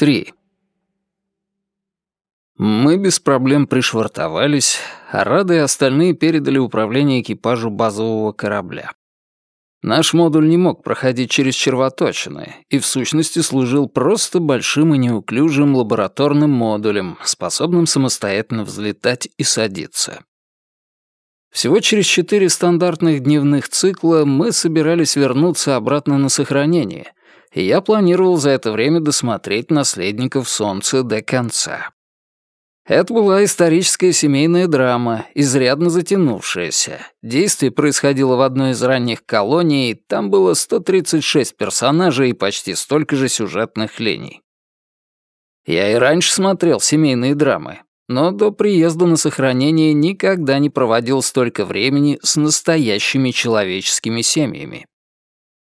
3. Мы без проблем пришвартовались, а Рады и остальные передали управление экипажу базового корабля. Наш модуль не мог проходить через червоточины и в сущности служил просто большим и неуклюжим лабораторным модулем, способным самостоятельно взлетать и садиться. Всего через четыре стандартных дневных цикла мы собирались вернуться обратно на сохранение, и я планировал за это время досмотреть «Наследников Солнца» до конца. Это была историческая семейная драма, изрядно затянувшаяся. Действие происходило в одной из ранних колоний, там было 136 персонажей и почти столько же сюжетных линий. Я и раньше смотрел семейные драмы, но до приезда на сохранение никогда не проводил столько времени с настоящими человеческими семьями.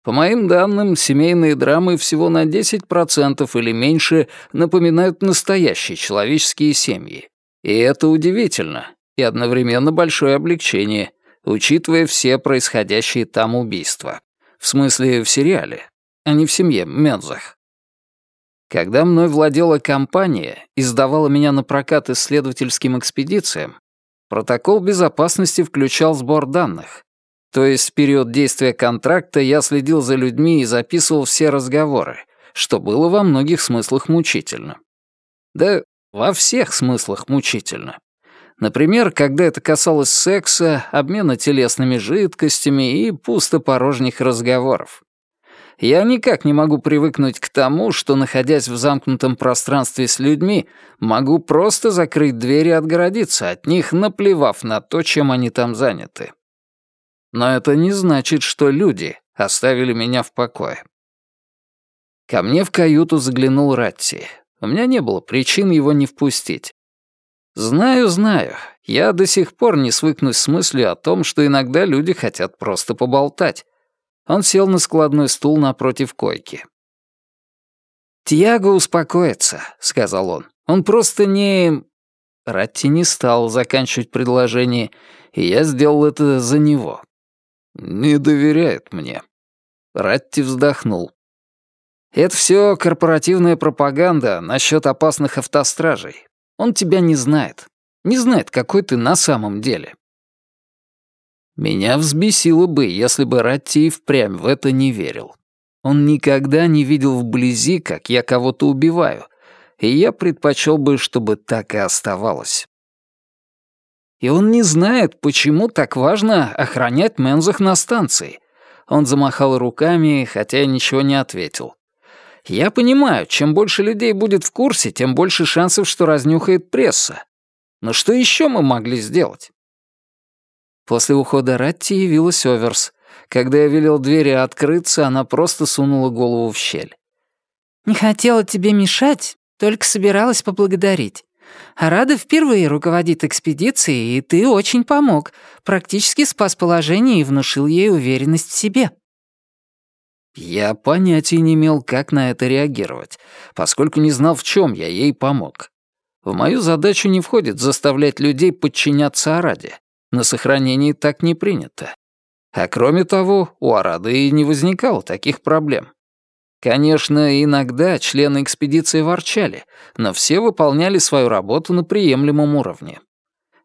По моим данным, семейные драмы всего на 10% или меньше напоминают настоящие человеческие семьи. И это удивительно, и одновременно большое облегчение, учитывая все происходящие там убийства. В смысле, в сериале, а не в семье Мензах. Когда мной владела компания и сдавала меня на прокат исследовательским экспедициям, протокол безопасности включал сбор данных, то есть в период действия контракта я следил за людьми и записывал все разговоры, что было во многих смыслах мучительно. Да во всех смыслах мучительно. Например, когда это касалось секса, обмена телесными жидкостями и пустопорожних разговоров. Я никак не могу привыкнуть к тому, что, находясь в замкнутом пространстве с людьми, могу просто закрыть дверь и отгородиться от них, наплевав на то, чем они там заняты. Но это не значит, что люди оставили меня в покое. Ко мне в каюту заглянул Ратти. У меня не было причин его не впустить. Знаю, знаю, я до сих пор не свыкнусь с мыслью о том, что иногда люди хотят просто поболтать. Он сел на складной стул напротив койки. «Тьяго успокоится», — сказал он. «Он просто не...» Ратти не стал заканчивать предложение, и я сделал это за него. «Не доверяет мне». Ратти вздохнул. «Это все корпоративная пропаганда насчет опасных автостражей. Он тебя не знает. Не знает, какой ты на самом деле». Меня взбесило бы, если бы Ратти впрямь в это не верил. Он никогда не видел вблизи, как я кого-то убиваю, и я предпочел бы, чтобы так и оставалось. И он не знает, почему так важно охранять Мензах на станции. Он замахал руками, хотя ничего не ответил. Я понимаю, чем больше людей будет в курсе, тем больше шансов, что разнюхает пресса. Но что еще мы могли сделать? После ухода Ратти явилась Оверс. Когда я велел двери открыться, она просто сунула голову в щель. «Не хотела тебе мешать, только собиралась поблагодарить. Арада впервые руководит экспедицией, и ты очень помог. Практически спас положение и внушил ей уверенность в себе». Я понятия не имел, как на это реагировать, поскольку не знал, в чем я ей помог. В мою задачу не входит заставлять людей подчиняться Араде. На сохранении так не принято. А кроме того, у Арады и не возникало таких проблем. Конечно, иногда члены экспедиции ворчали, но все выполняли свою работу на приемлемом уровне.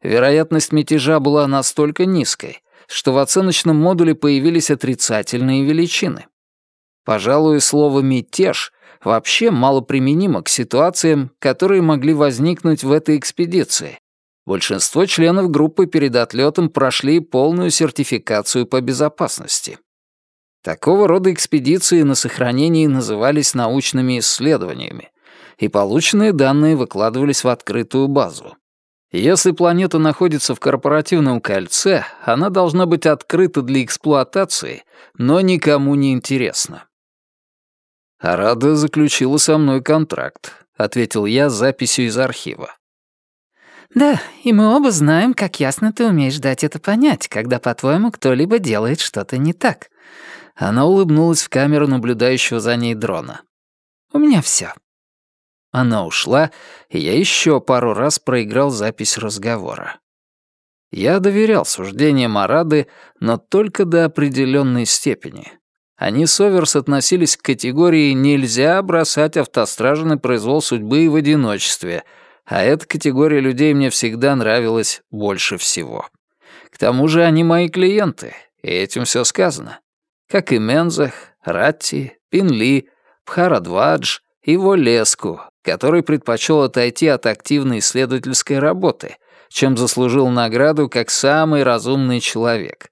Вероятность мятежа была настолько низкой, что в оценочном модуле появились отрицательные величины. Пожалуй, слово «мятеж» вообще мало применимо к ситуациям, которые могли возникнуть в этой экспедиции. Большинство членов группы перед отлетом прошли полную сертификацию по безопасности. Такого рода экспедиции на сохранении назывались научными исследованиями, и полученные данные выкладывались в открытую базу. Если планета находится в корпоративном кольце, она должна быть открыта для эксплуатации, но никому не интересна. «Арада заключила со мной контракт», — ответил я записью из архива. «Да, и мы оба знаем, как ясно ты умеешь дать это понять, когда, по-твоему, кто-либо делает что-то не так. Она улыбнулась в камеру наблюдающего за ней дрона. «У меня все. Она ушла, и я еще пару раз проиграл запись разговора. Я доверял суждениям Арады, но только до определенной степени. Они с Оверс относились к категории «нельзя бросать автостражи на произвол судьбы и в одиночестве», а эта категория людей мне всегда нравилась больше всего. К тому же они мои клиенты, и этим все сказано. Как и Мензах, Ратти, Пинли, Пхарадвадж и Волеску, который предпочел отойти от активной исследовательской работы, чем заслужил награду как самый разумный человек.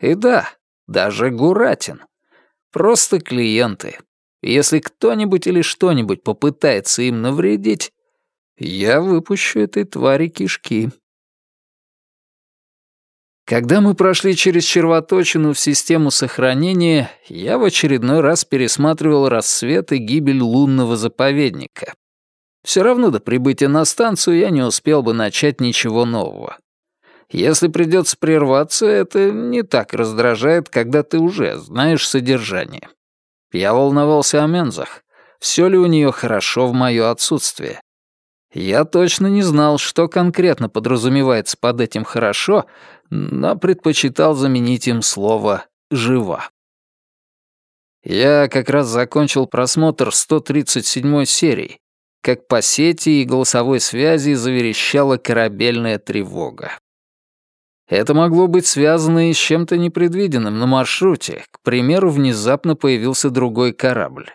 И да, даже Гуратин. Просто клиенты. Если кто-нибудь или что-нибудь попытается им навредить, я выпущу этой твари кишки. Когда мы прошли через червоточину в систему сохранения, я в очередной раз пересматривал рассвет и гибель лунного заповедника. Все равно до прибытия на станцию я не успел бы начать ничего нового. Если придется прерваться, это не так раздражает, когда ты уже знаешь содержание. Я волновался о Мензах. Все ли у нее хорошо в мое отсутствие? Я точно не знал, что конкретно подразумевается под этим «хорошо», но предпочитал заменить им слово «жива». Я как раз закончил просмотр 137 серии, как по сети и голосовой связи заверещала корабельная тревога. Это могло быть связано и с чем-то непредвиденным на маршруте. К примеру, внезапно появился другой корабль.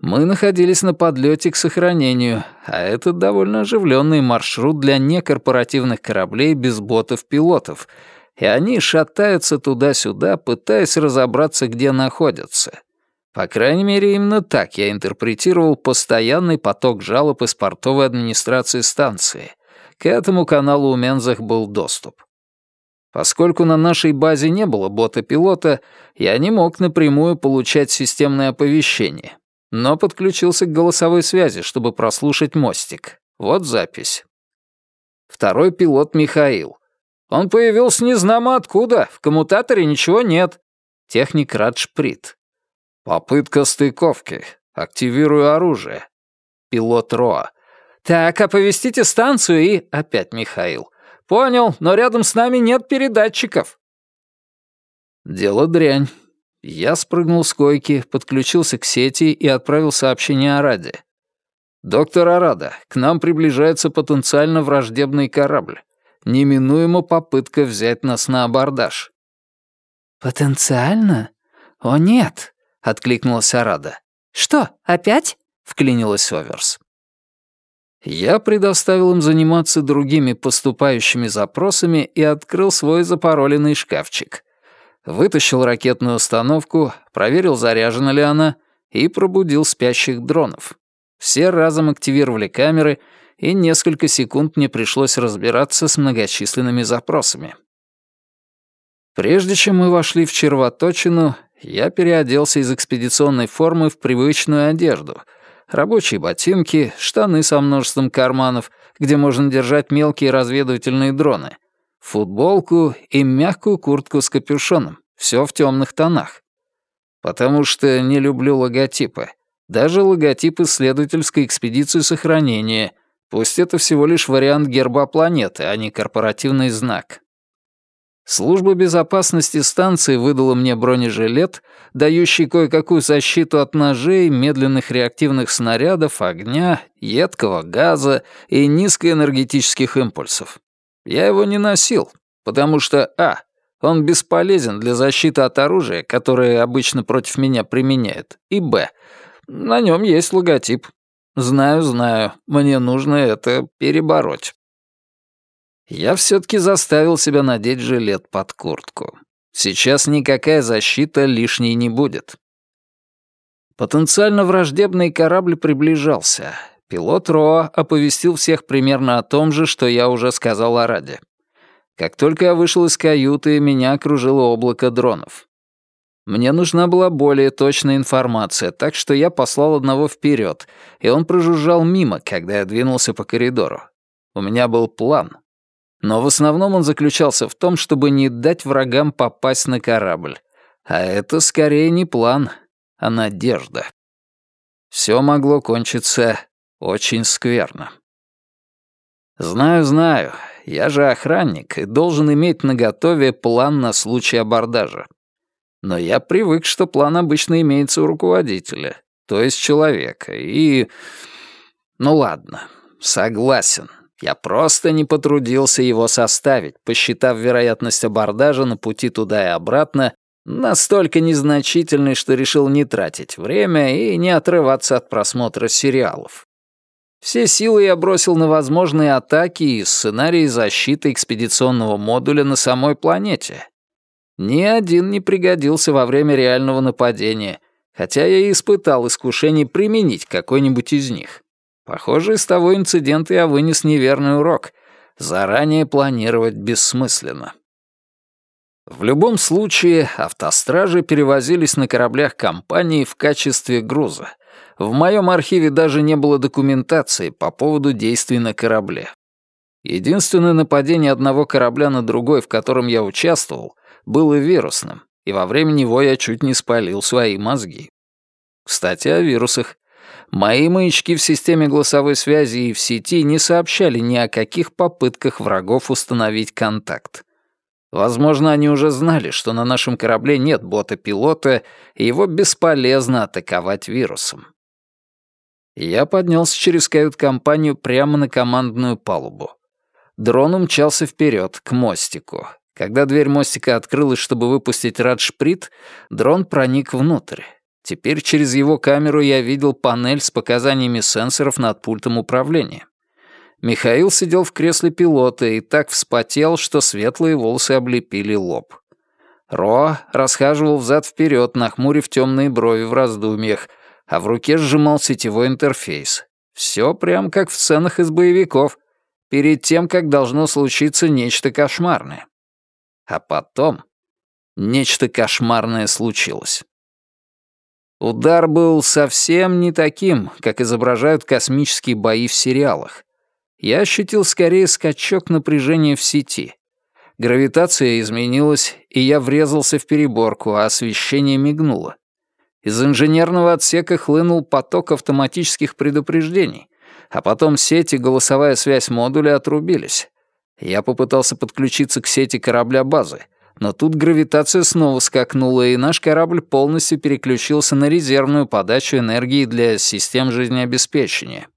Мы находились на подлете к сохранению, а это довольно оживленный маршрут для некорпоративных кораблей без ботов-пилотов, и они шатаются туда-сюда, пытаясь разобраться, где находятся. По крайней мере, именно так я интерпретировал постоянный поток жалоб из портовой администрации станции. К этому каналу у Мензах был доступ. Поскольку на нашей базе не было бота-пилота, я не мог напрямую получать системное оповещение, но подключился к голосовой связи, чтобы прослушать мостик. Вот запись. Второй пилот Михаил. Он появился незнамо откуда, в коммутаторе ничего нет. Техник Раджприт. Попытка стыковки. Активирую оружие. Пилот Роа. Так, оповестите станцию и... Опять Михаил. Понял, но рядом с нами нет передатчиков. Дело дрянь. Я спрыгнул с койки, подключился к сети и отправил сообщение о Раде. «Доктор Арада, к нам приближается потенциально враждебный корабль. Неминуема попытка взять нас на абордаж». «Потенциально? О, нет!» — откликнулась Арада. «Что, опять?» — вклинилась Оверс. Я предоставил им заниматься другими поступающими запросами и открыл свой запароленный шкафчик вытащил ракетную установку, проверил, заряжена ли она, и пробудил спящих дронов. Все разом активировали камеры, и несколько секунд мне пришлось разбираться с многочисленными запросами. Прежде чем мы вошли в червоточину, я переоделся из экспедиционной формы в привычную одежду. Рабочие ботинки, штаны со множеством карманов, где можно держать мелкие разведывательные дроны — футболку и мягкую куртку с капюшоном, все в темных тонах. Потому что не люблю логотипы. Даже логотип исследовательской экспедиции сохранения, пусть это всего лишь вариант герба планеты, а не корпоративный знак. Служба безопасности станции выдала мне бронежилет, дающий кое-какую защиту от ножей, медленных реактивных снарядов, огня, едкого газа и низкоэнергетических импульсов. Я его не носил, потому что, а, он бесполезен для защиты от оружия, которое обычно против меня применяют, и, б, на нем есть логотип. Знаю, знаю, мне нужно это перебороть. Я все-таки заставил себя надеть жилет под куртку. Сейчас никакая защита лишней не будет. Потенциально враждебный корабль приближался. Пилот Роа оповестил всех примерно о том же, что я уже сказал о Раде. Как только я вышел из каюты, меня окружило облако дронов. Мне нужна была более точная информация, так что я послал одного вперед, и он прожужжал мимо, когда я двинулся по коридору. У меня был план. Но в основном он заключался в том, чтобы не дать врагам попасть на корабль. А это скорее не план, а надежда. Все могло кончиться очень скверно. Знаю, знаю, я же охранник и должен иметь наготове план на случай абордажа. Но я привык, что план обычно имеется у руководителя, то есть человека, и... Ну ладно, согласен. Я просто не потрудился его составить, посчитав вероятность абордажа на пути туда и обратно настолько незначительной, что решил не тратить время и не отрываться от просмотра сериалов. Все силы я бросил на возможные атаки и сценарии защиты экспедиционного модуля на самой планете. Ни один не пригодился во время реального нападения, хотя я и испытал искушение применить какой-нибудь из них. Похоже, из того инцидента я вынес неверный урок. Заранее планировать бессмысленно. В любом случае, автостражи перевозились на кораблях компании в качестве груза. В моем архиве даже не было документации по поводу действий на корабле. Единственное нападение одного корабля на другой, в котором я участвовал, было вирусным, и во время него я чуть не спалил свои мозги. Кстати, о вирусах. Мои маячки в системе голосовой связи и в сети не сообщали ни о каких попытках врагов установить контакт. Возможно, они уже знали, что на нашем корабле нет бота-пилота, и его бесполезно атаковать вирусом. Я поднялся через кают-компанию прямо на командную палубу. Дрон умчался вперед, к мостику. Когда дверь мостика открылась, чтобы выпустить Раджприт, дрон проник внутрь. Теперь через его камеру я видел панель с показаниями сенсоров над пультом управления. Михаил сидел в кресле пилота и так вспотел, что светлые волосы облепили лоб. Ро расхаживал взад-вперед, нахмурив темные брови в раздумьях, а в руке сжимал сетевой интерфейс. Все прям как в сценах из боевиков, перед тем, как должно случиться нечто кошмарное. А потом нечто кошмарное случилось. Удар был совсем не таким, как изображают космические бои в сериалах я ощутил скорее скачок напряжения в сети. Гравитация изменилась, и я врезался в переборку, а освещение мигнуло. Из инженерного отсека хлынул поток автоматических предупреждений, а потом сеть и голосовая связь модуля отрубились. Я попытался подключиться к сети корабля базы, но тут гравитация снова скакнула, и наш корабль полностью переключился на резервную подачу энергии для систем жизнеобеспечения.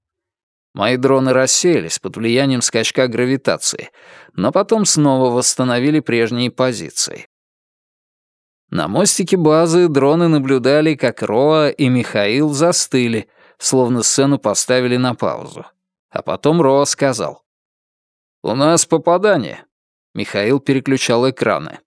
Мои дроны рассеялись под влиянием скачка гравитации, но потом снова восстановили прежние позиции. На мостике базы дроны наблюдали, как Роа и Михаил застыли, словно сцену поставили на паузу. А потом Роа сказал. «У нас попадание». Михаил переключал экраны.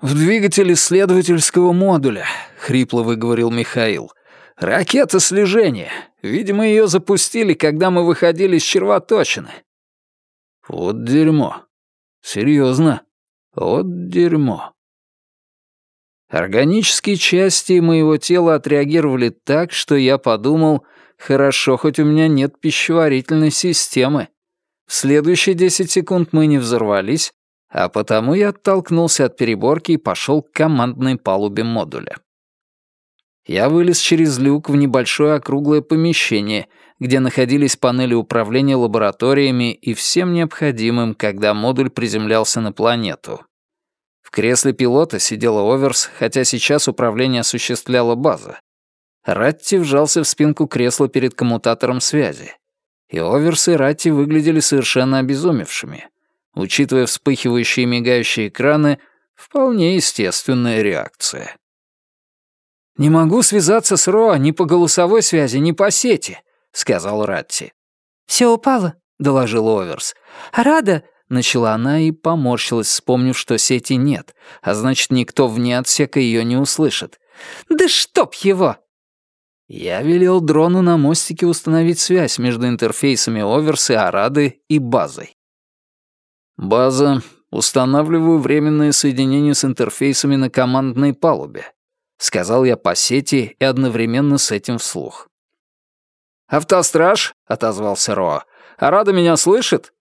«В двигатель исследовательского модуля», — хрипло выговорил Михаил. «Ракета слежения. Видимо, ее запустили, когда мы выходили с червоточины. Вот дерьмо. Серьезно. Вот дерьмо. Органические части моего тела отреагировали так, что я подумал, хорошо, хоть у меня нет пищеварительной системы. В следующие десять секунд мы не взорвались, а потому я оттолкнулся от переборки и пошел к командной палубе модуля. Я вылез через люк в небольшое округлое помещение, где находились панели управления лабораториями и всем необходимым, когда модуль приземлялся на планету. В кресле пилота сидела Оверс, хотя сейчас управление осуществляла база. Ратти вжался в спинку кресла перед коммутатором связи. И Оверс и Ратти выглядели совершенно обезумевшими. Учитывая вспыхивающие мигающие экраны, вполне естественная реакция. «Не могу связаться с Роа ни по голосовой связи, ни по сети», — сказал Ратти. «Все упало», — доложил Оверс. «Рада», — начала она и поморщилась, вспомнив, что сети нет, а значит, никто вне отсека ее не услышит. «Да чтоб его!» Я велел дрону на мостике установить связь между интерфейсами Оверса, Арады и базой. «База, устанавливаю временное соединение с интерфейсами на командной палубе. — сказал я по сети и одновременно с этим вслух. «Автостраж?» — отозвался Роа. «А Рада меня слышит?»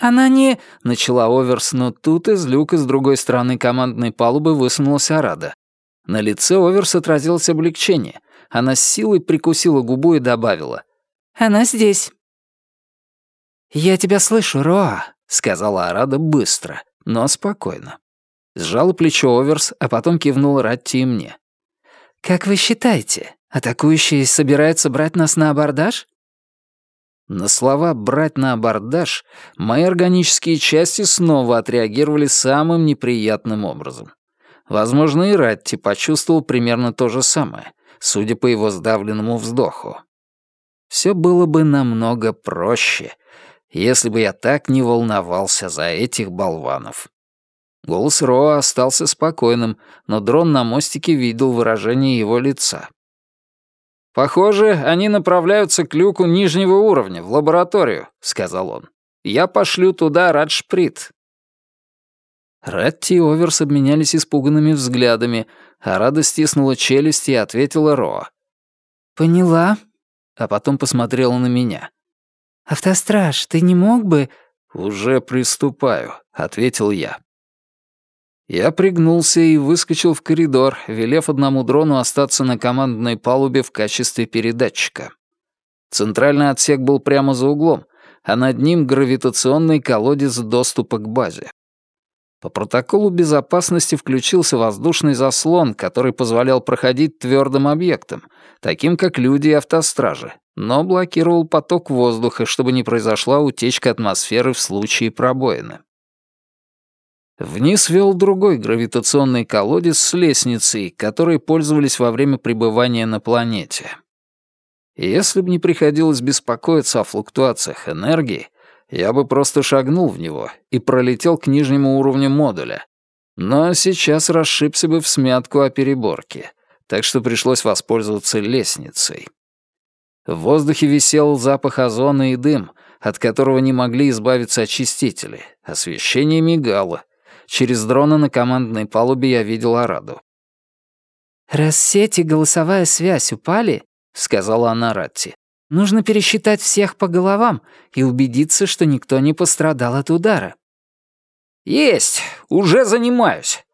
«Она не...» — начала Оверс, но тут из люка с другой стороны командной палубы высунулась Арада. На лице Оверс отразилось облегчение. Она с силой прикусила губу и добавила. «Она здесь». «Я тебя слышу, Роа», — сказала Арада быстро, но спокойно. Сжала плечо Оверс, а потом кивнул Ратти и мне. «Как вы считаете, атакующий собирается брать нас на абордаж?» На слова «брать на абордаж» мои органические части снова отреагировали самым неприятным образом. Возможно, и Ратти почувствовал примерно то же самое, судя по его сдавленному вздоху. Все было бы намного проще, если бы я так не волновался за этих болванов. Голос Роа остался спокойным, но дрон на мостике видел выражение его лица. «Похоже, они направляются к люку нижнего уровня, в лабораторию», — сказал он. «Я пошлю туда Раджприт». Ратти и Оверс обменялись испуганными взглядами, а Рада стиснула челюсти и ответила Роа. «Поняла», а потом посмотрела на меня. «Автостраж, ты не мог бы...» «Уже приступаю», — ответил я. Я пригнулся и выскочил в коридор, велев одному дрону остаться на командной палубе в качестве передатчика. Центральный отсек был прямо за углом, а над ним гравитационный колодец доступа к базе. По протоколу безопасности включился воздушный заслон, который позволял проходить твердым объектам, таким как люди и автостражи, но блокировал поток воздуха, чтобы не произошла утечка атмосферы в случае пробоины. Вниз вел другой гравитационный колодец с лестницей, которой пользовались во время пребывания на планете. Если бы не приходилось беспокоиться о флуктуациях энергии, я бы просто шагнул в него и пролетел к нижнему уровню модуля. Но сейчас расшибся бы в смятку о переборке, так что пришлось воспользоваться лестницей. В воздухе висел запах озона и дым, от которого не могли избавиться очистители. Освещение мигало, Через дрона на командной палубе я видел Араду. «Раз сеть и голосовая связь упали», — сказала она Ратти, «нужно пересчитать всех по головам и убедиться, что никто не пострадал от удара». «Есть! Уже занимаюсь!»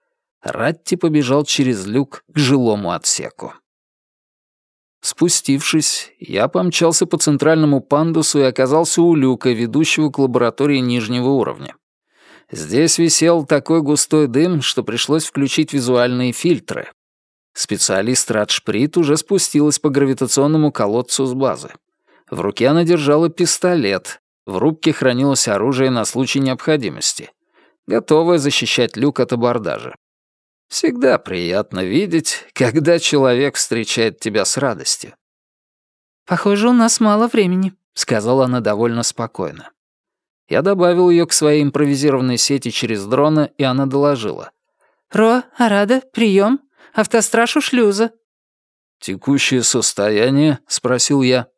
Ратти побежал через люк к жилому отсеку. Спустившись, я помчался по центральному пандусу и оказался у люка, ведущего к лаборатории нижнего уровня. Здесь висел такой густой дым, что пришлось включить визуальные фильтры. Специалист Радшприт уже спустилась по гравитационному колодцу с базы. В руке она держала пистолет. В рубке хранилось оружие на случай необходимости. Готовая защищать люк от абордажа. Всегда приятно видеть, когда человек встречает тебя с радостью. «Похоже, у нас мало времени», — сказала она довольно спокойно. Я добавил ее к своей импровизированной сети через дрона, и она доложила. «Ро, Арада, прием. Автостраж у шлюза». «Текущее состояние?» — спросил я.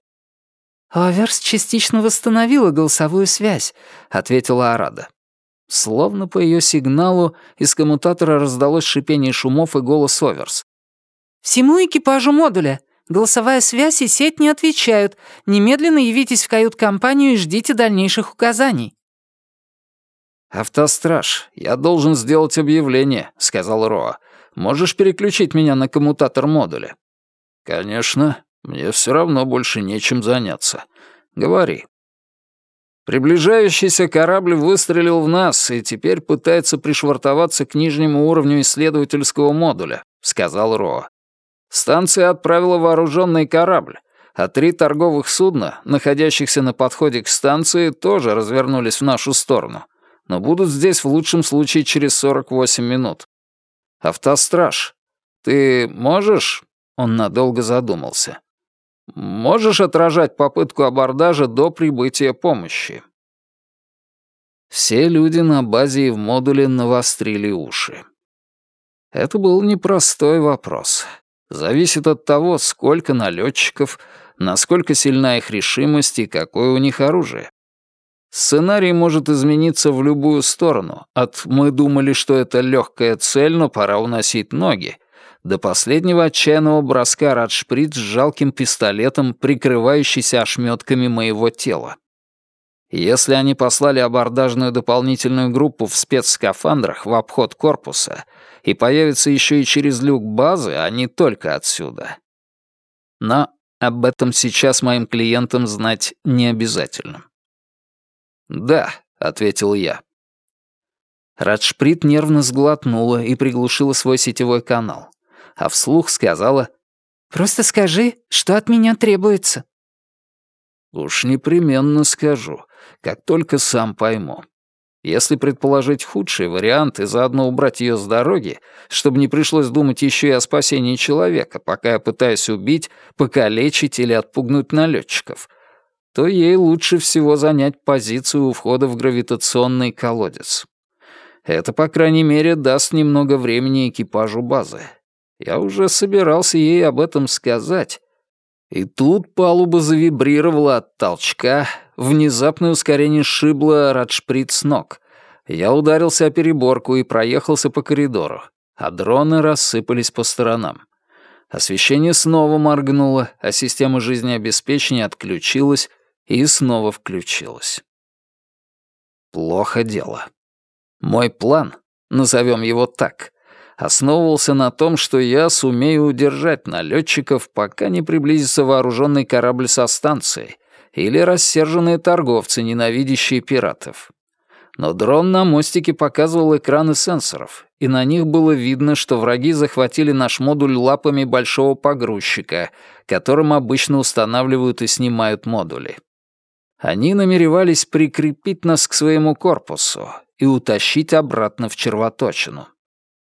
«Оверс частично восстановила голосовую связь», — ответила Арада. Словно по ее сигналу из коммутатора раздалось шипение шумов и голос Оверс. «Всему экипажу модуля. Голосовая связь и сеть не отвечают. Немедленно явитесь в кают-компанию и ждите дальнейших указаний». «Автостраж, я должен сделать объявление», — сказал Роа. «Можешь переключить меня на коммутатор модуля?» «Конечно. Мне все равно больше нечем заняться. Говори». Приближающийся корабль выстрелил в нас и теперь пытается пришвартоваться к нижнему уровню исследовательского модуля», — сказал Роа. Станция отправила вооруженный корабль, а три торговых судна, находящихся на подходе к станции, тоже развернулись в нашу сторону, но будут здесь в лучшем случае через 48 минут. Автостраж, ты можешь...» Он надолго задумался. «Можешь отражать попытку абордажа до прибытия помощи?» Все люди на базе и в модуле навострили уши. Это был непростой вопрос зависит от того, сколько налетчиков, насколько сильна их решимость и какое у них оружие. Сценарий может измениться в любую сторону, от «мы думали, что это легкая цель, но пора уносить ноги», до последнего отчаянного броска Радшприц с жалким пистолетом, прикрывающийся ошметками моего тела. Если они послали абордажную дополнительную группу в спецскафандрах в обход корпуса — и появится еще и через люк базы, а не только отсюда. Но об этом сейчас моим клиентам знать не обязательно. «Да», — ответил я. Раджприт нервно сглотнула и приглушила свой сетевой канал, а вслух сказала «Просто скажи, что от меня требуется». «Уж непременно скажу, как только сам пойму. Если предположить худший вариант и заодно убрать ее с дороги, чтобы не пришлось думать еще и о спасении человека, пока я пытаюсь убить, покалечить или отпугнуть налетчиков, то ей лучше всего занять позицию у входа в гравитационный колодец. Это, по крайней мере, даст немного времени экипажу базы. Я уже собирался ей об этом сказать. И тут палуба завибрировала от толчка, внезапное ускорение шибло Раджприт с ног. Я ударился о переборку и проехался по коридору, а дроны рассыпались по сторонам. Освещение снова моргнуло, а система жизнеобеспечения отключилась, и снова включилась. Плохо дело. Мой план, назовем его так, основывался на том, что я сумею удержать налетчиков, пока не приблизится вооруженный корабль со станции или рассерженные торговцы, ненавидящие пиратов. Но дрон на мостике показывал экраны сенсоров, и на них было видно, что враги захватили наш модуль лапами большого погрузчика, которым обычно устанавливают и снимают модули. Они намеревались прикрепить нас к своему корпусу и утащить обратно в червоточину.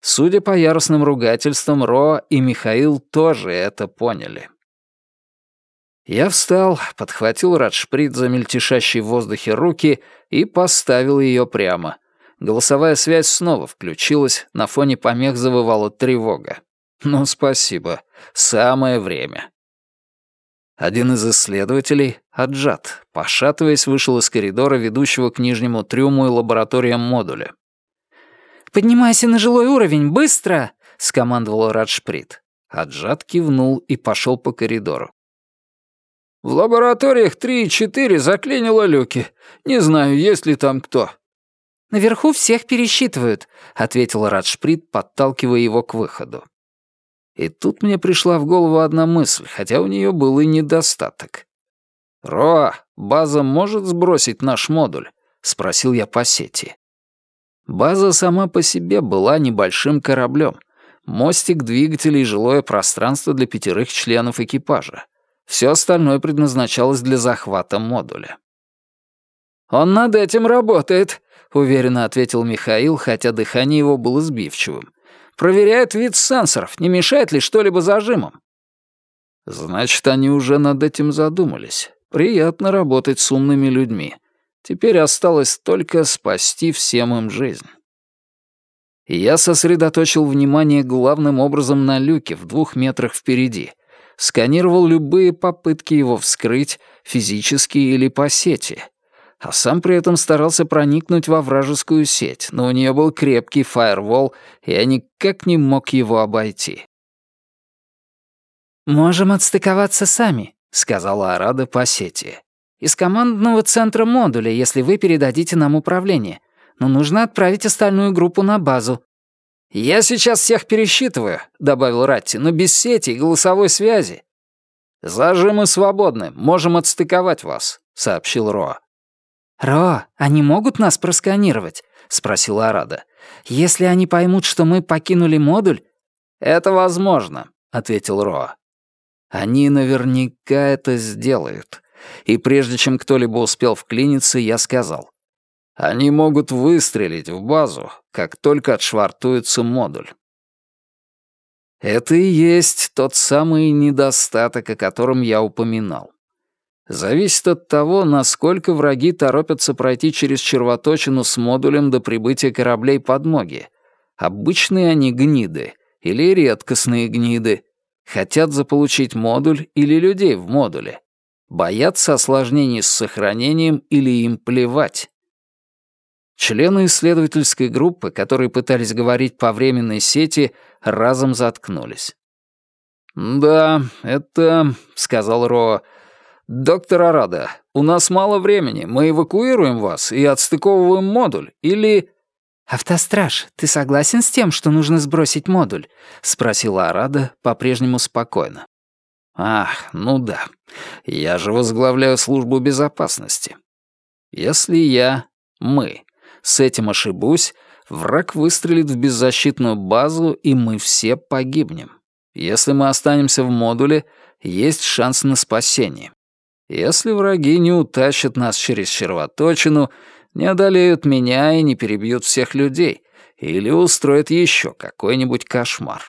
Судя по яростным ругательствам, Ро и Михаил тоже это поняли. Я встал, подхватил Раджприт за мельтешащие в воздухе руки и поставил ее прямо. Голосовая связь снова включилась, на фоне помех завывала тревога. Ну, спасибо, самое время. Один из исследователей, Аджат, пошатываясь, вышел из коридора, ведущего к нижнему трюму и лабораториям модуля. «Поднимайся на жилой уровень, быстро!» — скомандовал Раджприт. Аджат кивнул и пошел по коридору. «В лабораториях три и четыре заклинило люки. Не знаю, есть ли там кто». «Наверху всех пересчитывают», — ответил Раджприт, подталкивая его к выходу. И тут мне пришла в голову одна мысль, хотя у нее был и недостаток. «Роа, база может сбросить наш модуль?» — спросил я по сети. База сама по себе была небольшим кораблем. Мостик, двигатели и жилое пространство для пятерых членов экипажа. Все остальное предназначалось для захвата модуля. «Он над этим работает», — уверенно ответил Михаил, хотя дыхание его было сбивчивым. Проверяют вид сенсоров, не мешает ли что-либо зажимам. Значит, они уже над этим задумались. Приятно работать с умными людьми. Теперь осталось только спасти всем им жизнь. Я сосредоточил внимание главным образом на люке в двух метрах впереди. Сканировал любые попытки его вскрыть, физически или по сети а сам при этом старался проникнуть во вражескую сеть, но у нее был крепкий фаервол, и я никак не мог его обойти. «Можем отстыковаться сами», — сказала Арада по сети. «Из командного центра модуля, если вы передадите нам управление. Но нужно отправить остальную группу на базу». «Я сейчас всех пересчитываю», — добавил Ратти, «но без сети и голосовой связи». «Зажимы свободны, можем отстыковать вас», — сообщил Роа. «Ро, они могут нас просканировать?» — спросила Арада. «Если они поймут, что мы покинули модуль...» «Это возможно», — ответил Ро. «Они наверняка это сделают. И прежде чем кто-либо успел вклиниться, я сказал. Они могут выстрелить в базу, как только отшвартуется модуль». Это и есть тот самый недостаток, о котором я упоминал зависит от того, насколько враги торопятся пройти через червоточину с модулем до прибытия кораблей подмоги. Обычные они гниды или редкостные гниды. Хотят заполучить модуль или людей в модуле. Боятся осложнений с сохранением или им плевать. Члены исследовательской группы, которые пытались говорить по временной сети, разом заткнулись. «Да, это...» — сказал Ро. «Доктор Арада, у нас мало времени. Мы эвакуируем вас и отстыковываем модуль, или...» «Автостраж, ты согласен с тем, что нужно сбросить модуль?» — спросила Арада по-прежнему спокойно. «Ах, ну да. Я же возглавляю службу безопасности. Если я, мы, с этим ошибусь, Враг выстрелит в беззащитную базу, и мы все погибнем. Если мы останемся в модуле, есть шанс на спасение. Если враги не утащат нас через червоточину, не одолеют меня и не перебьют всех людей, или устроят еще какой-нибудь кошмар.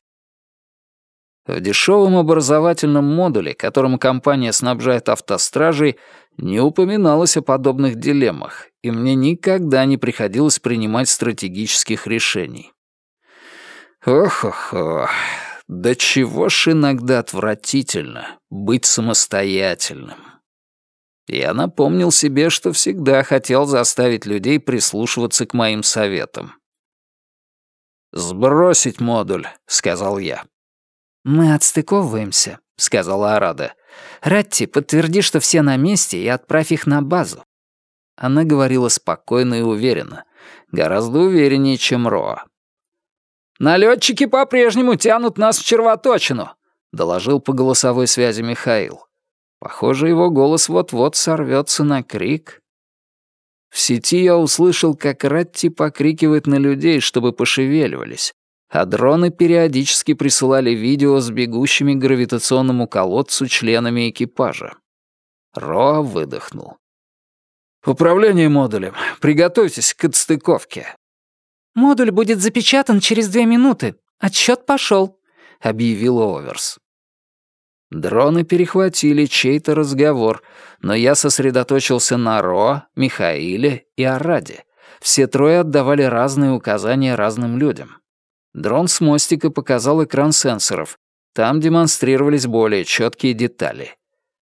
В дешевом образовательном модуле, которым компания снабжает автостражей, не упоминалось о подобных дилеммах, и мне никогда не приходилось принимать стратегических решений. Ох-ох-ох, да чего ж иногда отвратительно быть самостоятельным. Я напомнил себе, что всегда хотел заставить людей прислушиваться к моим советам. «Сбросить модуль», — сказал я. «Мы отстыковываемся», — сказала Арада. «Ратти, подтверди, что все на месте, и отправь их на базу». Она говорила спокойно и уверенно. Гораздо увереннее, чем Роа. «Налетчики по-прежнему тянут нас в червоточину», — доложил по голосовой связи Михаил. Похоже, его голос вот-вот сорвется на крик. В сети я услышал, как Ратти покрикивает на людей, чтобы пошевеливались, а дроны периодически присылали видео с бегущими к гравитационному колодцу членами экипажа. Роа выдохнул. «Управление модулем. Приготовьтесь к отстыковке». «Модуль будет запечатан через две минуты. Отсчет пошел», — объявил Оверс. Дроны перехватили чей-то разговор, но я сосредоточился на Ро, Михаиле и Араде. Все трое отдавали разные указания разным людям. Дрон с мостика показал экран сенсоров. Там демонстрировались более четкие детали.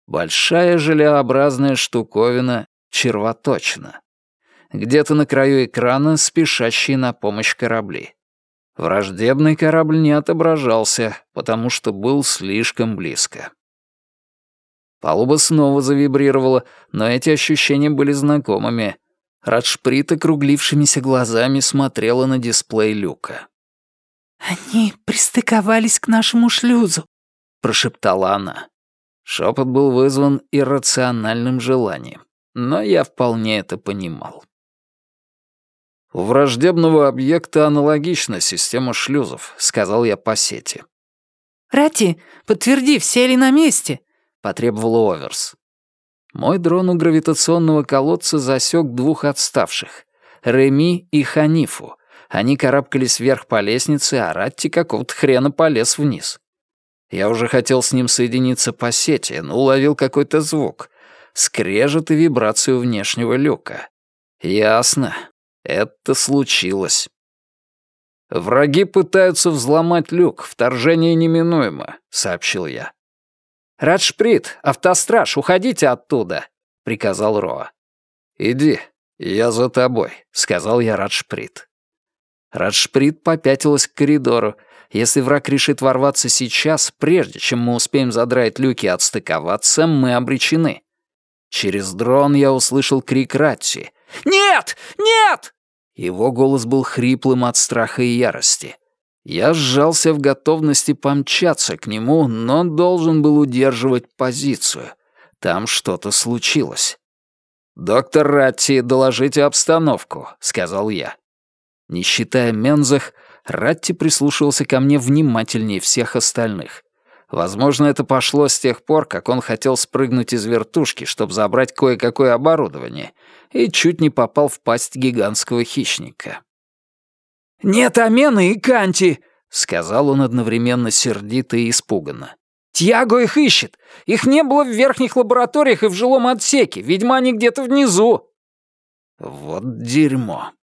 Большая желеобразная штуковина червоточина. Где-то на краю экрана спешащие на помощь корабли. Враждебный корабль не отображался, потому что был слишком близко. Палуба снова завибрировала, но эти ощущения были знакомыми. Раджприт округлившимися глазами смотрела на дисплей люка. «Они пристыковались к нашему шлюзу», — прошептала она. Шепот был вызван иррациональным желанием, но я вполне это понимал. «У враждебного объекта аналогична система шлюзов», — сказал я по сети. «Рати, подтверди, все ли на месте?» — потребовал Оверс. Мой дрон у гравитационного колодца засек двух отставших — Реми и Ханифу, они карабкались вверх по лестнице, а Ратти какого-то хрена полез вниз. Я уже хотел с ним соединиться по сети, но уловил какой-то звук. Скрежет и вибрацию внешнего люка. Ясно. Это случилось. «Враги пытаются взломать люк. Вторжение неминуемо», — сообщил я. «Раджприт, автостраж, уходите оттуда», — приказал Роа. «Иди, я за тобой», — сказал я Раджприт. Раджприт попятилась к коридору. Если враг решит ворваться сейчас, прежде чем мы успеем задрать люки и отстыковаться, мы обречены. Через дрон я услышал крик Ратти. «Нет! Нет!» Его голос был хриплым от страха и ярости. Я сжался в готовности помчаться к нему, но должен был удерживать позицию. Там что-то случилось. «Доктор Ратти, доложите обстановку», — сказал я. Не считая Мензах, Ратти прислушивался ко мне внимательнее всех остальных. Возможно, это пошло с тех пор, как он хотел спрыгнуть из вертушки, чтобы забрать кое-какое оборудование, и чуть не попал в пасть гигантского хищника. «Нет Амены и Канти!» — сказал он одновременно сердито и испуганно. «Тьяго их ищет! Их не было в верхних лабораториях и в жилом отсеке, видимо, они где-то внизу!» Вот дерьмо.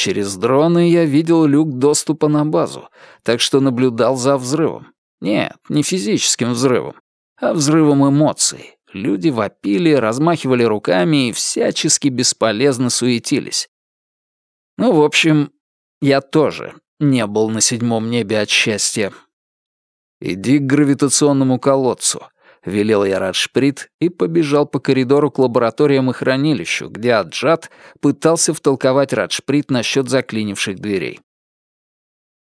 Через дроны я видел люк доступа на базу, так что наблюдал за взрывом. Нет, не физическим взрывом, а взрывом эмоций. Люди вопили, размахивали руками и всячески бесполезно суетились. Ну, в общем, я тоже не был на седьмом небе от счастья. «Иди к гравитационному колодцу», — велел я Раджприт и побежал по коридору к лабораториям и хранилищу, где Аджат пытался втолковать Раджприт насчет заклинивших дверей.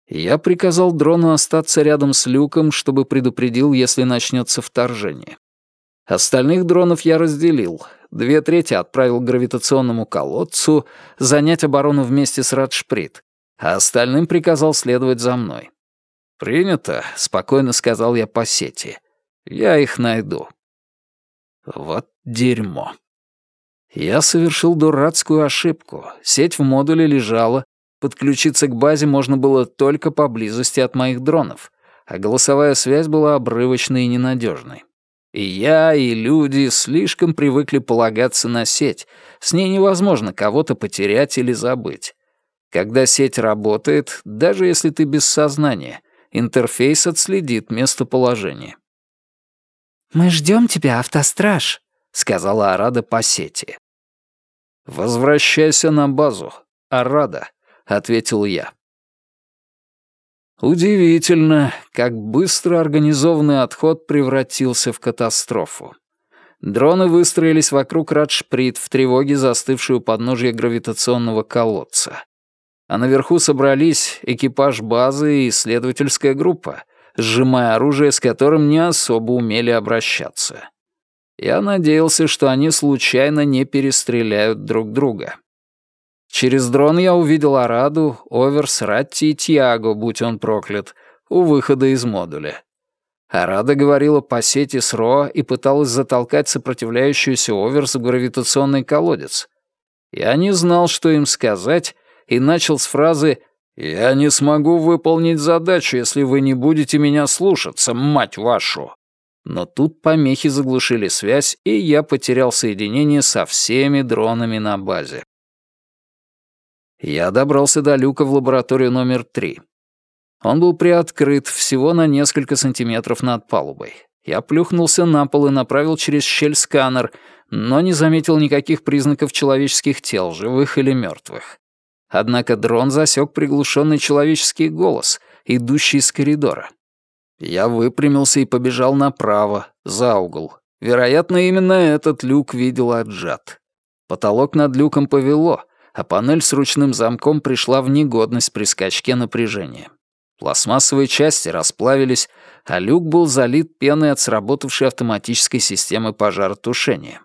Я приказал дрону остаться рядом с люком, чтобы предупредил, если начнется вторжение. Остальных дронов я разделил. Две трети отправил к гравитационному колодцу, занять оборону вместе с Раджприт. а остальным приказал следовать за мной. «Принято», — спокойно сказал я по сети. «Я их найду». Вот дерьмо. Я совершил дурацкую ошибку. Сеть в модуле лежала, подключиться к базе можно было только поблизости от моих дронов, а голосовая связь была обрывочной и ненадежной. И я, и люди слишком привыкли полагаться на сеть. С ней невозможно кого-то потерять или забыть. Когда сеть работает, даже если ты без сознания, интерфейс отследит местоположение. «Мы ждем тебя, автостраж», — сказала Арада по сети. «Возвращайся на базу, Арада», — ответил я. Удивительно, как быстро организованный отход превратился в катастрофу. Дроны выстроились вокруг Раджприт в тревоге, застывшую у подножья гравитационного колодца. А наверху собрались экипаж базы и исследовательская группа, сжимая оружие, с которым не особо умели обращаться. Я надеялся, что они случайно не перестреляют друг друга. Через дрон я увидел Араду, Оверс, Ратти и Тиаго, будь он проклят, у выхода из модуля. Арада говорила по сети с Ро и пыталась затолкать сопротивляющуюся Оверс в гравитационный колодец. Я не знал, что им сказать, и начал с фразы «Я не смогу выполнить задачу, если вы не будете меня слушаться, мать вашу!» Но тут помехи заглушили связь, и я потерял соединение со всеми дронами на базе. Я добрался до люка в лабораторию номер три. Он был приоткрыт всего на несколько сантиметров над палубой. Я плюхнулся на пол и направил через щель сканер, но не заметил никаких признаков человеческих тел, живых или мертвых. Однако дрон засек приглушенный человеческий голос, идущий из коридора. Я выпрямился и побежал направо, за угол. Вероятно, именно этот люк видел Аджат. Потолок над люком повело, а панель с ручным замком пришла в негодность при скачке напряжения. Пластмассовые части расплавились, а люк был залит пеной от сработавшей автоматической системы пожаротушения.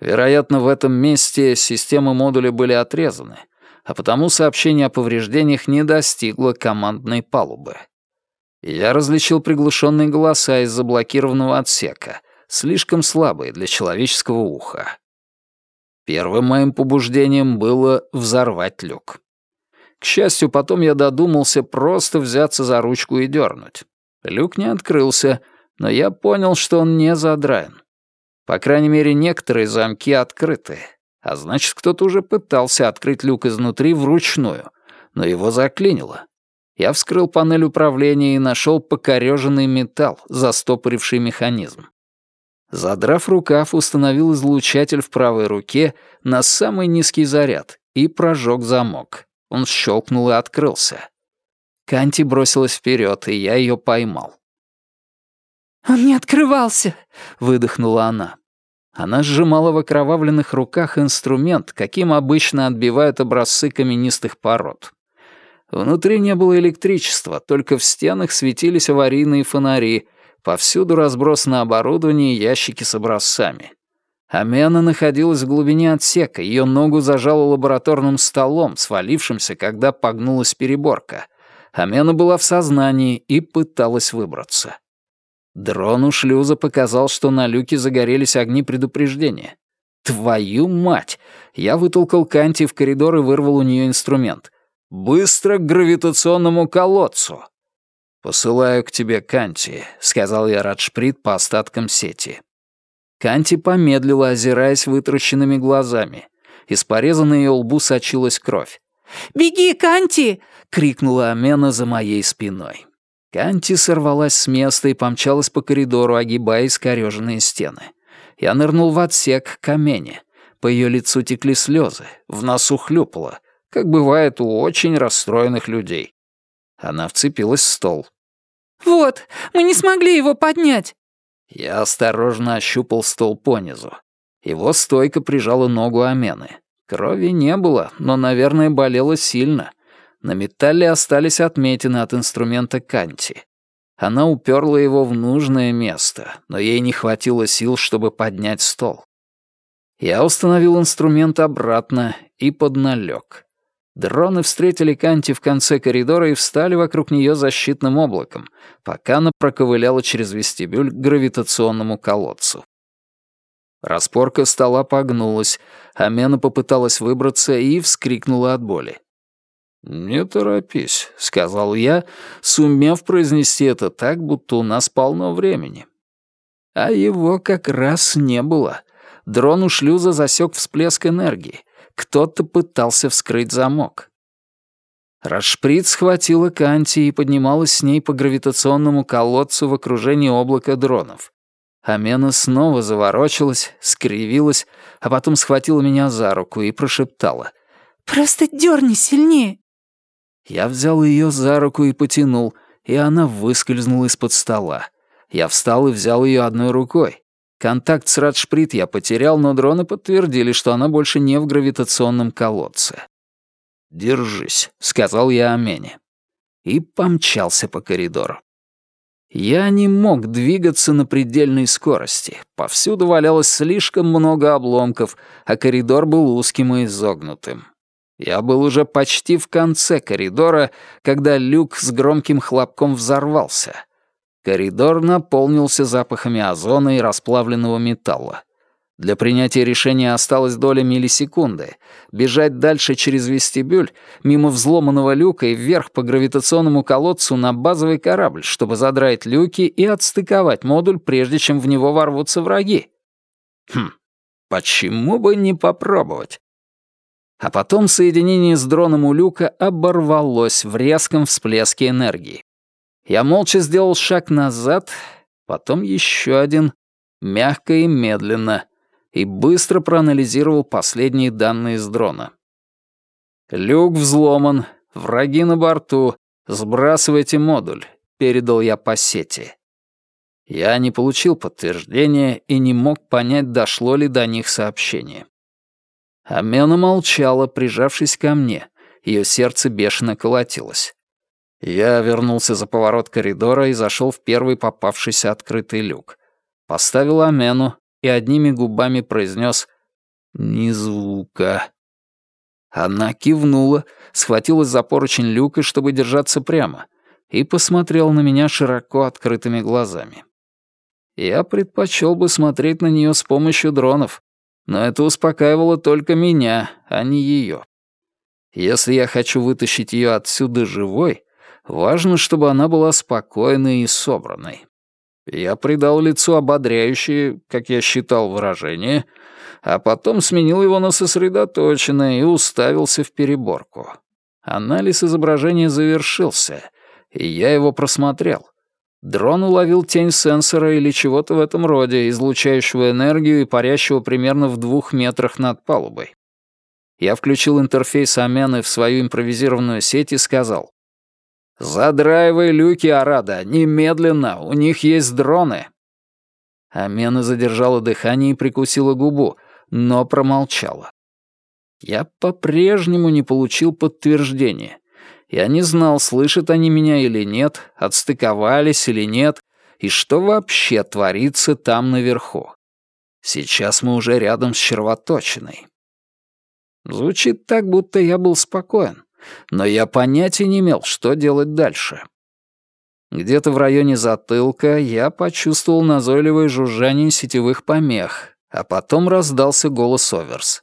Вероятно, в этом месте системы модуля были отрезаны, а потому сообщение о повреждениях не достигло командной палубы. Я различил приглушенные голоса из заблокированного отсека, слишком слабые для человеческого уха. Первым моим побуждением было взорвать люк. К счастью, потом я додумался просто взяться за ручку и дернуть. Люк не открылся, но я понял, что он не задраен. По крайней мере, некоторые замки открыты, а значит, кто-то уже пытался открыть люк изнутри вручную, но его заклинило. Я вскрыл панель управления и нашел покореженный металл, застопоривший механизм. Задрав рукав, установил излучатель в правой руке на самый низкий заряд и прожег замок. Он щелкнул и открылся. Канти бросилась вперед, и я ее поймал. «Он не открывался!» — выдохнула она. Она сжимала в окровавленных руках инструмент, каким обычно отбивают образцы каменистых пород. Внутри не было электричества, только в стенах светились аварийные фонари, повсюду разбросано оборудование и ящики с образцами. Амена находилась в глубине отсека, ее ногу зажало лабораторным столом, свалившимся, когда погнулась переборка. Амена была в сознании и пыталась выбраться. Дрон у шлюза показал, что на люке загорелись огни предупреждения. «Твою мать!» Я вытолкал Канти в коридор и вырвал у нее инструмент. Быстро к гравитационному колодцу!» «Посылаю к тебе Канти», — сказал я Раджприт по остаткам сети. Канти помедлила, озираясь вытращенными глазами. Из пореза на ее лбу сочилась кровь. «Беги, Канти!» — крикнула Амена за моей спиной. Канти сорвалась с места и помчалась по коридору, огибая искорёженные стены. Я нырнул в отсек к Амене. По ее лицу текли слезы, в носу хлюпало как бывает у очень расстроенных людей. Она вцепилась в стол. «Вот, мы не смогли его поднять!» Я осторожно ощупал стол понизу. Его стойко прижала ногу Амены. Крови не было, но, наверное, болело сильно. На металле остались отметины от инструмента Канти. Она уперла его в нужное место, но ей не хватило сил, чтобы поднять стол. Я установил инструмент обратно и подналег. Дроны встретили Канти в конце коридора и встали вокруг нее защитным облаком, пока она проковыляла через вестибюль к гравитационному колодцу. Распорка стола погнулась, а Мена попыталась выбраться и вскрикнула от боли. «Не торопись», — сказал я, сумев произнести это так, будто у нас полно времени. А его как раз не было. Дрон у шлюза засек всплеск энергии. Кто-то пытался вскрыть замок. Рашприт схватила Канти и поднималась с ней по гравитационному колодцу в окружении облака дронов. Амена снова заворочилась, скривилась, а потом схватила меня за руку и прошептала. «Просто дерни сильнее!» Я взял ее за руку и потянул, и она выскользнула из-под стола. Я встал и взял ее одной рукой. Контакт с Радшприт я потерял, но дроны подтвердили, что она больше не в гравитационном колодце. «Держись», — сказал я Амене. И помчался по коридору. Я не мог двигаться на предельной скорости. Повсюду валялось слишком много обломков, а коридор был узким и изогнутым. Я был уже почти в конце коридора, когда люк с громким хлопком взорвался. Коридор наполнился запахами озона и расплавленного металла. Для принятия решения осталась доля миллисекунды. Бежать дальше через вестибюль, мимо взломанного люка и вверх по гравитационному колодцу на базовый корабль, чтобы задраить люки и отстыковать модуль, прежде чем в него ворвутся враги. Хм, почему бы не попробовать? А потом соединение с дроном у люка оборвалось в резком всплеске энергии. Я молча сделал шаг назад, потом еще один, мягко и медленно — и быстро проанализировал последние данные с дрона. «Люк взломан, враги на борту, сбрасывайте модуль», — передал я по сети. Я не получил подтверждения и не мог понять, дошло ли до них сообщение. Амена молчала, прижавшись ко мне. Ее сердце бешено колотилось. Я вернулся за поворот коридора и зашел в первый попавшийся открытый люк. Поставил Амену, и одними губами произнес «Ни звука». Она кивнула, схватилась за поручень люка, чтобы держаться прямо, и посмотрела на меня широко открытыми глазами. Я предпочел бы смотреть на нее с помощью дронов, но это успокаивало только меня, а не ее. Если я хочу вытащить ее отсюда живой, важно, чтобы она была спокойной и собранной. Я придал лицу ободряющее, как я считал, выражение, а потом сменил его на сосредоточенное и уставился в переборку. Анализ изображения завершился, и я его просмотрел. Дрон уловил тень сенсора или чего-то в этом роде, излучающего энергию и парящего примерно в двух метрах над палубой. Я включил интерфейс Амены в свою импровизированную сеть и сказал «Задраивай люки, Арада, немедленно, у них есть дроны!» Амена задержала дыхание и прикусила губу, но промолчала. Я по-прежнему не получил подтверждения. Я не знал, слышат они меня или нет, отстыковались или нет, и что вообще творится там наверху. Сейчас мы уже рядом с червоточиной. Звучит так, будто я был спокоен но я понятия не имел, что делать дальше. Где-то в районе затылка я почувствовал назойливое жужжание сетевых помех, а потом раздался голос Оверс.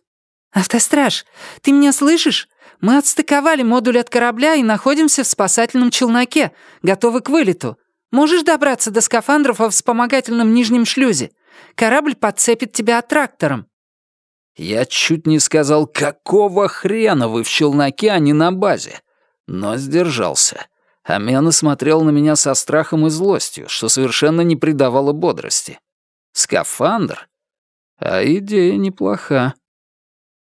«Автостраж, ты меня слышишь? Мы отстыковали модуль от корабля и находимся в спасательном челноке, готовы к вылету. Можешь добраться до скафандров во вспомогательном нижнем шлюзе? Корабль подцепит тебя трактором». Я чуть не сказал, какого хрена вы в челноке, а не на базе? Но сдержался. Амена смотрел на меня со страхом и злостью, что совершенно не придавало бодрости. Скафандр? А идея неплоха.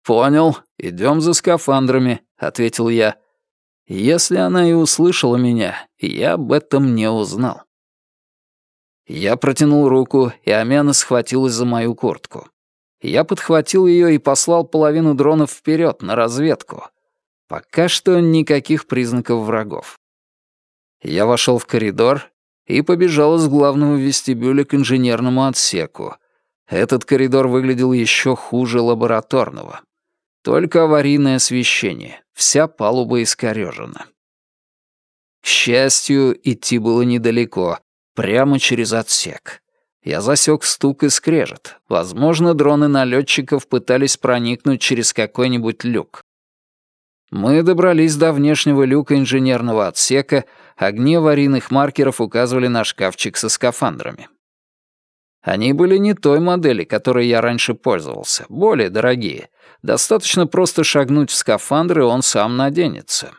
«Понял, идем за скафандрами», — ответил я. Если она и услышала меня, я об этом не узнал. Я протянул руку, и Амена схватилась за мою куртку. Я подхватил ее и послал половину дронов вперед на разведку. Пока что никаких признаков врагов. Я вошел в коридор и побежал из главного вестибюля к инженерному отсеку. Этот коридор выглядел еще хуже лабораторного. Только аварийное освещение. Вся палуба искорёжена. К счастью, идти было недалеко, прямо через отсек. Я засек стук и скрежет. Возможно, дроны налетчиков пытались проникнуть через какой-нибудь люк. Мы добрались до внешнего люка инженерного отсека, огни аварийных маркеров указывали на шкафчик со скафандрами. Они были не той модели, которой я раньше пользовался, более дорогие. Достаточно просто шагнуть в скафандр, и он сам наденется.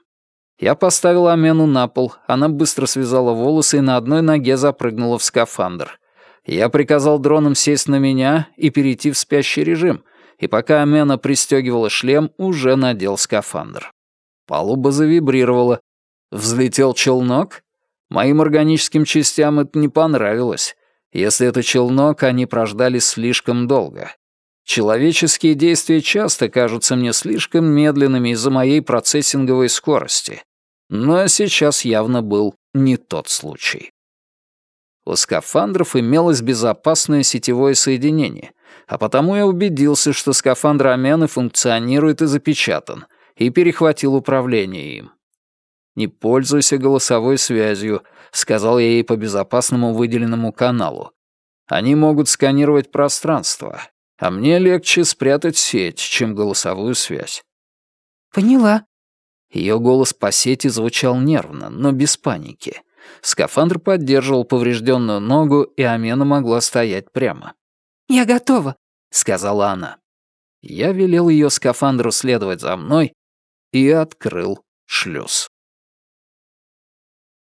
Я поставил Амену на пол, она быстро связала волосы и на одной ноге запрыгнула в скафандр. Я приказал дронам сесть на меня и перейти в спящий режим, и пока Амена пристегивала шлем, уже надел скафандр. Палуба завибрировала. Взлетел челнок? Моим органическим частям это не понравилось. Если это челнок, они прождали слишком долго. Человеческие действия часто кажутся мне слишком медленными из-за моей процессинговой скорости. Но сейчас явно был не тот случай. У скафандров имелось безопасное сетевое соединение, а потому я убедился, что скафандр Амены функционирует и запечатан, и перехватил управление им. «Не пользуйся голосовой связью», — сказал я ей по безопасному выделенному каналу. «Они могут сканировать пространство, а мне легче спрятать сеть, чем голосовую связь». «Поняла». Ее голос по сети звучал нервно, но без паники. Скафандр поддерживал поврежденную ногу, и Амена могла стоять прямо. «Я готова», — сказала она. Я велел ее скафандру следовать за мной и открыл шлюз.